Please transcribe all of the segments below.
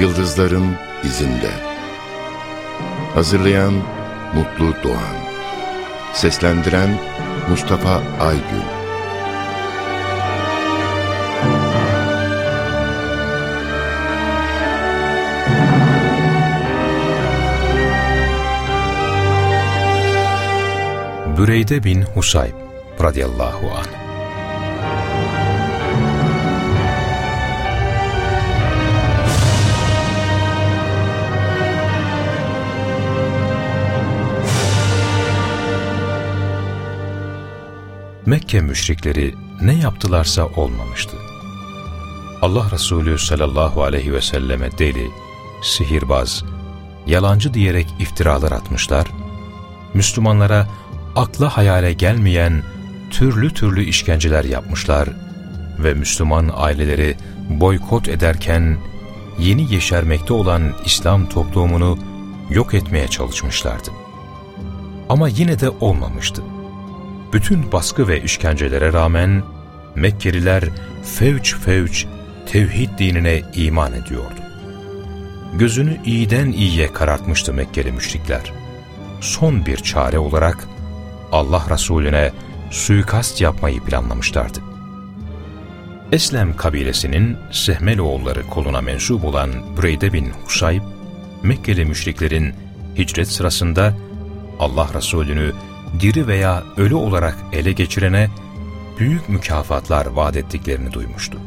Yıldızların izinde. Hazırlayan Mutlu Doğan. Seslendiren Mustafa Aygün. Büreyde bin Husayb radıyallahu anh Mekke müşrikleri ne yaptılarsa olmamıştı. Allah Resulü sallallahu aleyhi ve selleme deli, sihirbaz, yalancı diyerek iftiralar atmışlar, Müslümanlara akla hayale gelmeyen türlü türlü işkenceler yapmışlar ve Müslüman aileleri boykot ederken yeni yeşermekte olan İslam toplumunu yok etmeye çalışmışlardı. Ama yine de olmamıştı. Bütün baskı ve işkencelere rağmen Mekkeliler fevç fevç tevhid dinine iman ediyordu. Gözünü iyiden iyiye karartmıştı Mekkeli müşrikler. Son bir çare olarak Allah Resulüne suikast yapmayı planlamışlardı. Eslem kabilesinin Sehmeloğulları koluna mensup olan Breyde bin Husayb, Mekkeli müşriklerin hicret sırasında Allah Resulü'nü diri veya ölü olarak ele geçirene büyük mükafatlar vaat ettiklerini duymuştu.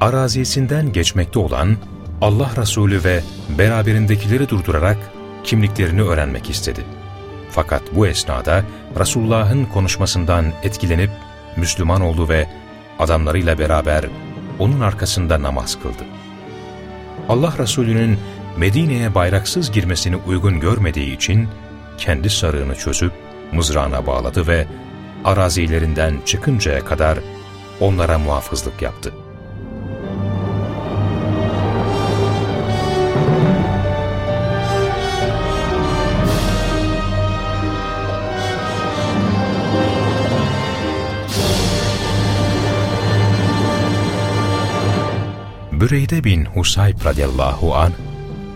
Arazisinden geçmekte olan Allah Resulü ve beraberindekileri durdurarak kimliklerini öğrenmek istedi. Fakat bu esnada Resulullah'ın konuşmasından etkilenip Müslüman oldu ve adamlarıyla beraber onun arkasında namaz kıldı. Allah Resulü'nün Medine'ye bayraksız girmesini uygun görmediği için kendi sarığını çözüp mızrağına bağladı ve arazilerinden çıkıncaya kadar onlara muhafızlık yaptı. Büreyde bin Husayb radıyallahu an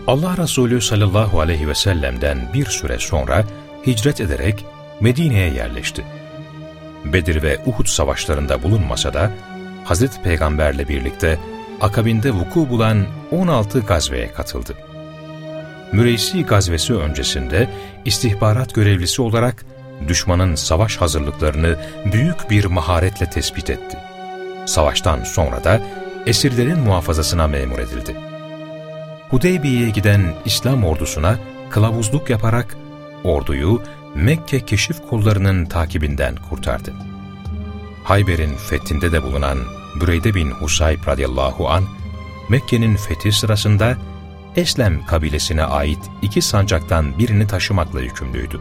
Allah Resulü sallallahu aleyhi ve sellem'den bir süre sonra hicret ederek Medine'ye yerleşti. Bedir ve Uhud savaşlarında bulunmasa da Hazreti Peygamberle birlikte akabinde vuku bulan 16 gazveye katıldı. Müreysi gazvesi öncesinde istihbarat görevlisi olarak düşmanın savaş hazırlıklarını büyük bir maharetle tespit etti. Savaştan sonra da esirlerin muhafazasına memur edildi. Hudeybiye'ye giden İslam ordusuna kılavuzluk yaparak orduyu Mekke keşif kollarının takibinden kurtardı. Hayber'in fethinde de bulunan Büreyde bin Husayb radıyallahu an Mekke'nin fethi sırasında Eslem kabilesine ait iki sancaktan birini taşımakla yükümlüydü.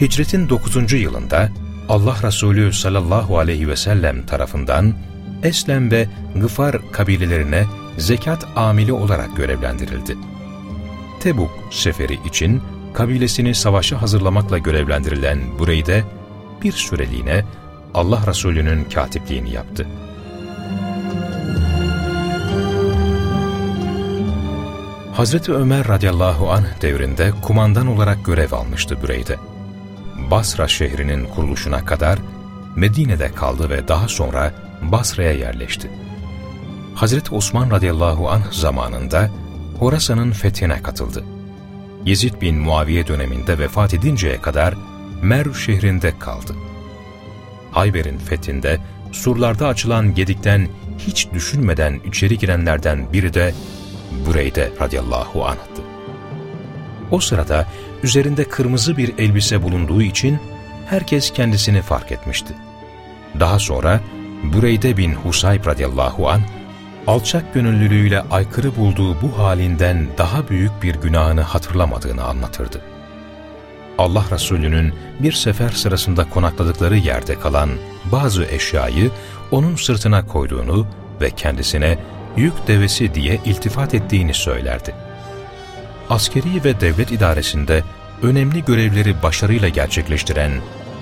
Hicretin 9. yılında Allah Resulü sallallahu aleyhi ve sellem tarafından Eslem ve Gıfar kabilelerine zekat amili olarak görevlendirildi. Tebuk seferi için kabilesini savaşa hazırlamakla görevlendirilen Bureyde bir süreliğine Allah Resulü'nün katipliğini yaptı. Hazreti Ömer radıyallahu anh devrinde kumandan olarak görev almıştı Büreyde. Basra şehrinin kuruluşuna kadar Medine'de kaldı ve daha sonra Basra'ya yerleşti. Hazreti Osman radıyallahu anh zamanında Horasan'ın fethine katıldı. Yezid bin Muaviye döneminde vefat edinceye kadar Merv şehrinde kaldı. Hayber'in fethinde surlarda açılan gedikten hiç düşünmeden içeri girenlerden biri de Bureyde radıyallahu anh'tı. O sırada üzerinde kırmızı bir elbise bulunduğu için herkes kendisini fark etmişti. Daha sonra Bureyde bin Husayb radıyallahu an alçak gönüllülüğüyle aykırı bulduğu bu halinden daha büyük bir günahını hatırlamadığını anlatırdı. Allah Resulü'nün bir sefer sırasında konakladıkları yerde kalan bazı eşyayı onun sırtına koyduğunu ve kendisine yük devesi diye iltifat ettiğini söylerdi. Askeri ve devlet idaresinde önemli görevleri başarıyla gerçekleştiren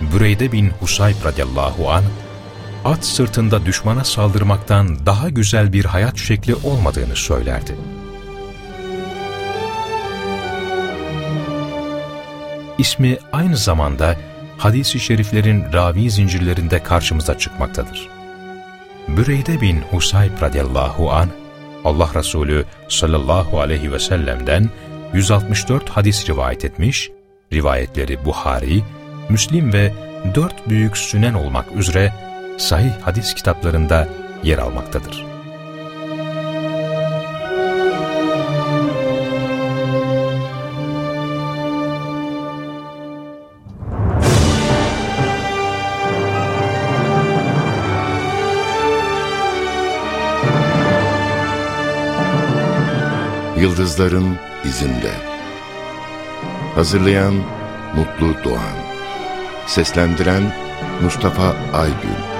Büreyde bin Husayb radıyallahu anh, at sırtında düşmana saldırmaktan daha güzel bir hayat şekli olmadığını söylerdi. İsmi aynı zamanda hadis-i şeriflerin ravi zincirlerinde karşımıza çıkmaktadır. Büreyde bin Husayb radiyallahu an Allah Resulü sallallahu aleyhi ve sellem'den 164 hadis rivayet etmiş, rivayetleri Buhari, Müslim ve dört büyük sünen olmak üzere sahih hadis kitaplarında yer almaktadır. Yıldızların izinde. Hazırlayan Mutlu Doğan. Seslendiren Mustafa Aygün